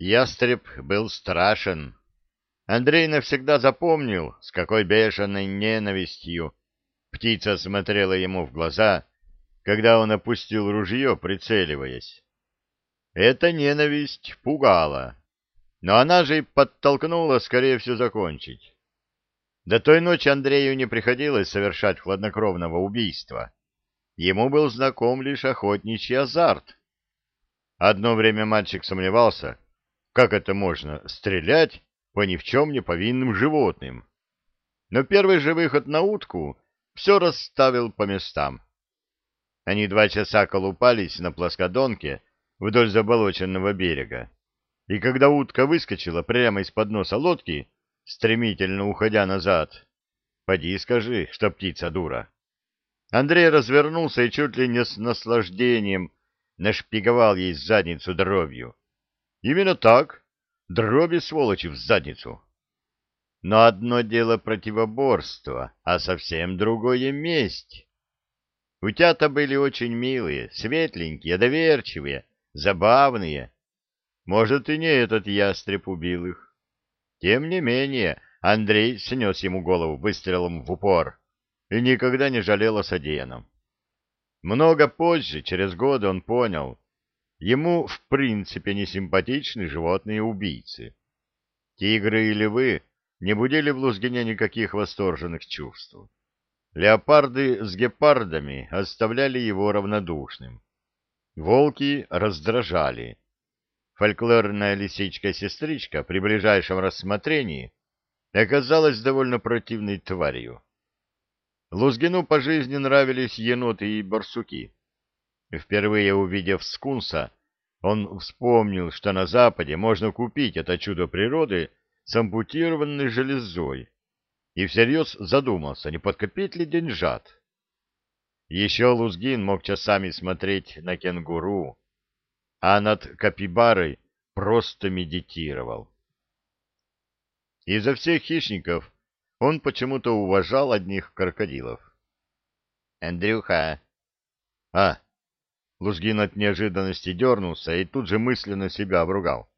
Ястреб был страшен. Андрей навсегда запомнил, с какой бешеной ненавистью птица смотрела ему в глаза, когда он опустил ружье, прицеливаясь. Эта ненависть пугала, но она же и подтолкнула, скорее всего, закончить. До той ночи Андрею не приходилось совершать хладнокровного убийства. Ему был знаком лишь охотничий азарт. Одно время мальчик сомневался, как это можно стрелять по ни в чем не повинным животным. Но первый же выход на утку все расставил по местам. Они два часа колупались на плоскодонке вдоль заболоченного берега. И когда утка выскочила прямо из-под носа лодки, стремительно уходя назад, поди скажи, что птица дура. Андрей развернулся и чуть ли не с наслаждением нашпиговал ей задницу дробью. Именно так, дроби сволочи в задницу. Но одно дело противоборство, а совсем другое — месть. Утята были очень милые, светленькие, доверчивые, забавные. Может, и не этот ястреб убил их. Тем не менее, Андрей снес ему голову выстрелом в упор и никогда не жалел о содеянном. Много позже, через годы, он понял, ему в принципе не симпатичны животные убийцы. Тигры и львы не будили в Лузгине никаких восторженных чувств. Леопарды с гепардами оставляли его равнодушным. Волки раздражали. Фольклорная лисичка-сестричка при ближайшем рассмотрении оказалась довольно противной тварью. Лузгину по жизни нравились еноты и барсуки. Впервые увидев скунса, он вспомнил, что на Западе можно купить это чудо природы с ампутированной железой, и всерьез задумался, не подкопить ли деньжат. Еще Лузгин мог часами смотреть на кенгуру, а над капибарой просто медитировал. Изо всех хищников он почему-то уважал одних крокодилов. «Андрюха!» «А!» Лузгин от неожиданности дернулся и тут же мысленно себя обругал.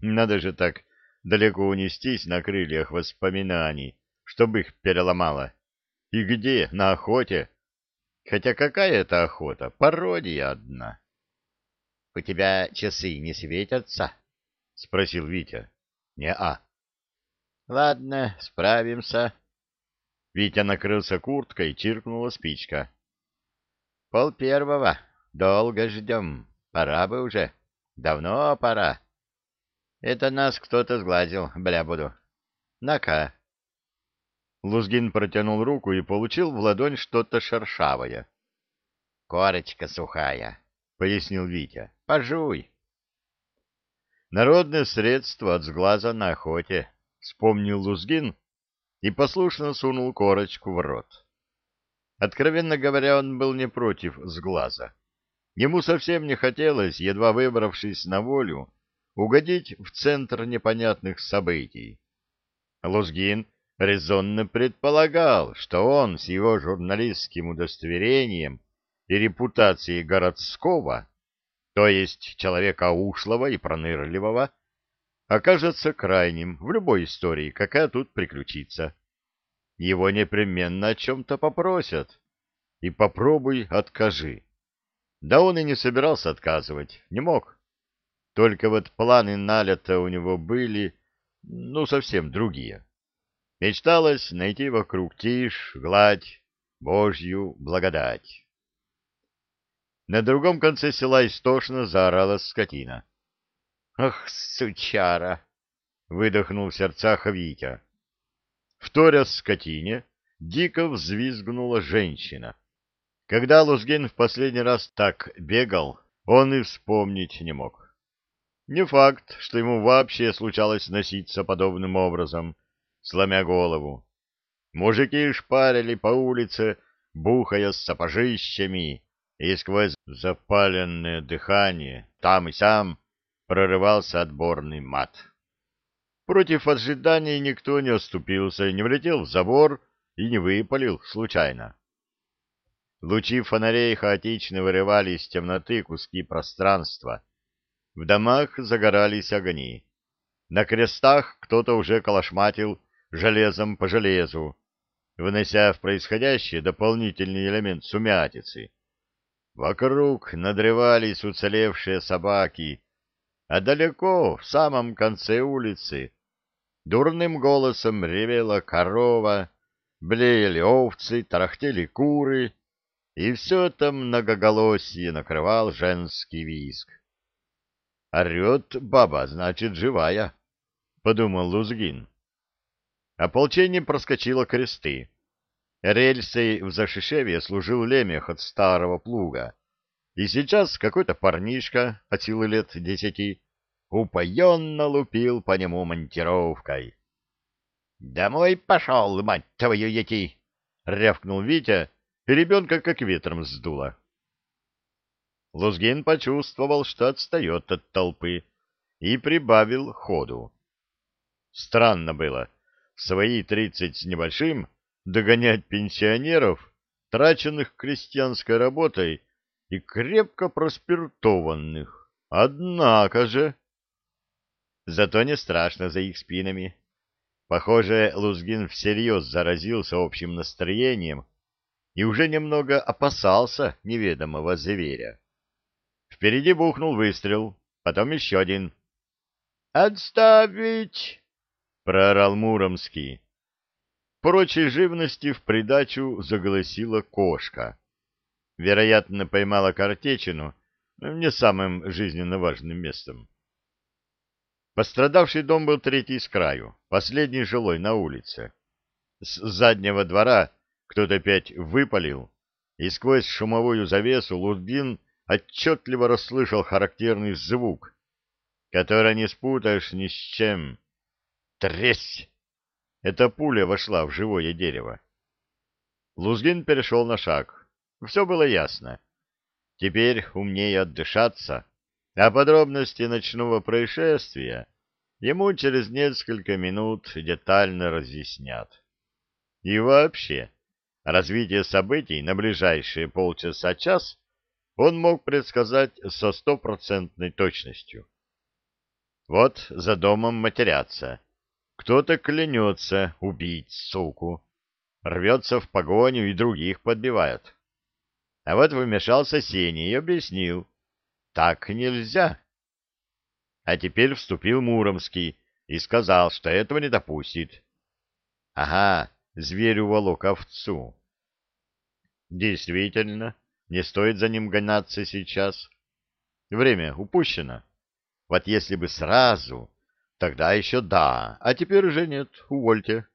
«Надо же так далеко унестись на крыльях воспоминаний, чтобы их переломало. И где? На охоте? Хотя какая это охота? Пародия одна». «У тебя часы не светятся?» — спросил Витя. «Не-а». Ладно, справимся. Витя накрылся курткой, чиркнула спичка. Пол первого. Долго ждем. Пора бы уже. Давно пора. Это нас кто-то сглазил, бля буду. На-ка. Лузгин протянул руку и получил в ладонь что-то шершавое. Корочка сухая, пояснил Витя. Пожуй. Народное средство от сглаза на охоте, вспомнил Лузгин и послушно сунул корочку в рот. Откровенно говоря, он был не против сглаза. Ему совсем не хотелось, едва выбравшись на волю, угодить в центр непонятных событий. Лузгин резонно предполагал, что он с его журналистским удостоверением и репутацией городского, то есть человека ушлого и пронырливого, окажется крайним в любой истории, какая тут приключится. Его непременно о чем-то попросят. И попробуй откажи. Да он и не собирался отказывать, не мог. Только вот планы налета у него были, ну, совсем другие. Мечталось найти вокруг тишь, гладь, Божью благодать. На другом конце села истошно заорала скотина. Ах, сучара! выдохнул в сердцах Витя. Вторя скотине, дико взвизгнула женщина. Когда Лузгин в последний раз так бегал, он и вспомнить не мог. Не факт, что ему вообще случалось носиться подобным образом, сломя голову. Мужики шпарили по улице, бухая с сапожищами, и сквозь запаленное дыхание там и сям прорывался отборный мат. Против ожиданий никто не оступился, не влетел в забор и не выпалил случайно. Лучи фонарей хаотично вырывали из темноты куски пространства. В домах загорались огни. На крестах кто-то уже колошматил железом по железу, вынося в происходящее дополнительный элемент сумятицы. Вокруг надрывались уцелевшие собаки, а далеко, в самом конце улицы, дурным голосом ревела корова, блеяли овцы, тарахтели куры, и все это многоголосие накрывал женский визг. «Орет баба, значит, живая», — подумал Лузгин. Ополчение проскочило кресты. Рельсой в Зашишевье служил лемех от старого плуга. И сейчас какой-то парнишка от силы лет десяти упоенно лупил по нему монтировкой. — Домой пошел, мать твою, ети! — рявкнул Витя, ребенка как ветром сдуло. Лузгин почувствовал, что отстает от толпы, и прибавил ходу. Странно было в свои тридцать с небольшим догонять пенсионеров, траченных крестьянской работой и крепко проспиртованных. Однако же... Зато не страшно за их спинами. Похоже, Лузгин всерьез заразился общим настроением и уже немного опасался неведомого зверя. Впереди бухнул выстрел, потом еще один. «Отставить!» — проорал Муромский. Прочей живности в придачу заголосила кошка. Вероятно, поймала картечину не самым жизненно важным местом. Пострадавший дом был третий с краю, последний жилой на улице. С заднего двора кто-то опять выпалил, и сквозь шумовую завесу Лудгин отчетливо расслышал характерный звук, который не спутаешь ни с чем. Тресь! Эта пуля вошла в живое дерево. Лузгин перешел на шаг. Все было ясно. Теперь умнее отдышаться, а подробности ночного происшествия ему через несколько минут детально разъяснят. И вообще, развитие событий на ближайшие полчаса-час он мог предсказать со стопроцентной точностью. Вот за домом матерятся. Кто-то клянется убить суку, рвется в погоню и других подбивает. А вот вмешался Сеня и объяснил. Так нельзя. А теперь вступил Муромский и сказал, что этого не допустит. Ага, зверь уволок овцу. Действительно, не стоит за ним гоняться сейчас. Время упущено. Вот если бы сразу, тогда еще да, а теперь уже нет, увольте.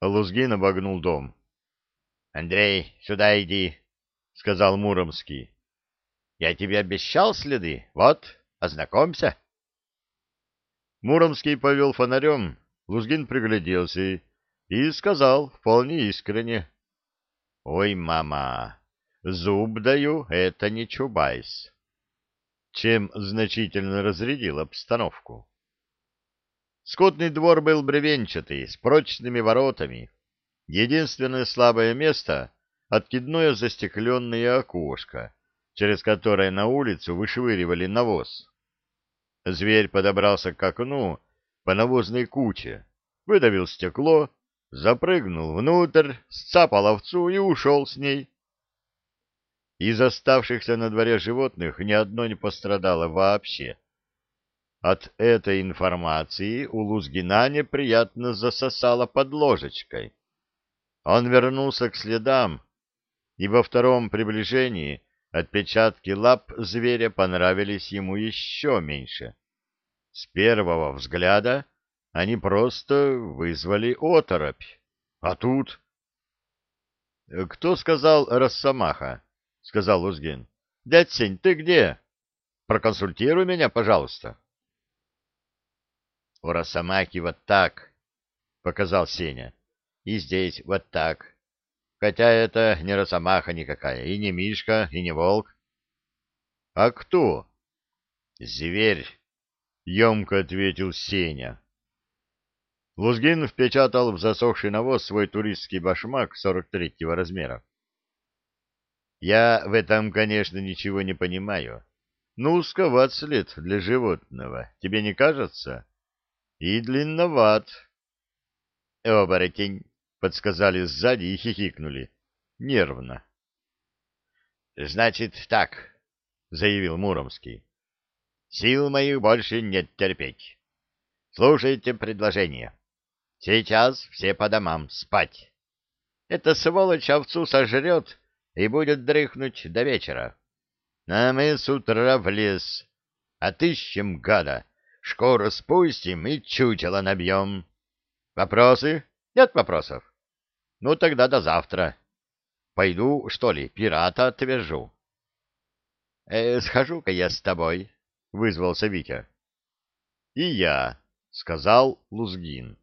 Лузгин обогнул дом. — Андрей, сюда иди, — сказал Муромский. — Я тебе обещал следы, вот, ознакомься. Муромский повел фонарем, Лузгин пригляделся и сказал вполне искренне. — Ой, мама, Зуб даю, это не Чубайс. Чем значительно разрядил обстановку. Скотный двор был бревенчатый, с прочными воротами. Единственное слабое место — откидное застекленное окошко, через которое на улицу вышвыривали навоз. Зверь подобрался к окну по навозной куче, выдавил стекло, запрыгнул внутрь, сцапал овцу и ушел с ней. Из оставшихся на дворе животных ни одно не пострадало вообще. От этой информации у Лузгина неприятно засосало под ложечкой. Он вернулся к следам, и во втором приближении отпечатки лап зверя понравились ему еще меньше. С первого взгляда они просто вызвали оторопь. А тут... Кто сказал «Росомаха»? — сказал Лузгин. — Дядь Сень, ты где? Проконсультируй меня, пожалуйста. — У Росомахи вот так, — показал Сеня. — И здесь вот так. Хотя это не Росомаха никакая, и не Мишка, и не Волк. — А кто? — Зверь, — емко ответил Сеня. Лузгин впечатал в засохший навоз свой туристский башмак сорок третьего размера. Я в этом, конечно, ничего не понимаю. Ну, узковат след для животного, тебе не кажется? И длинноват. Оборотень, подсказали сзади и хихикнули. Нервно. Значит так, заявил Муромский. Сил моих больше нет терпеть. Слушайте предложение. Сейчас все по домам спать. Эта сволочь овцу сожрет и будет дрыхнуть до вечера. А мы с утра в лес. Отыщем гада, шкуру спустим и чучело набьем. Вопросы? Нет вопросов? Ну, тогда до завтра. Пойду, что ли, пирата отвяжу. Э, схожу-ка я с тобой, — вызвался Витя. — И я, — сказал Лузгин.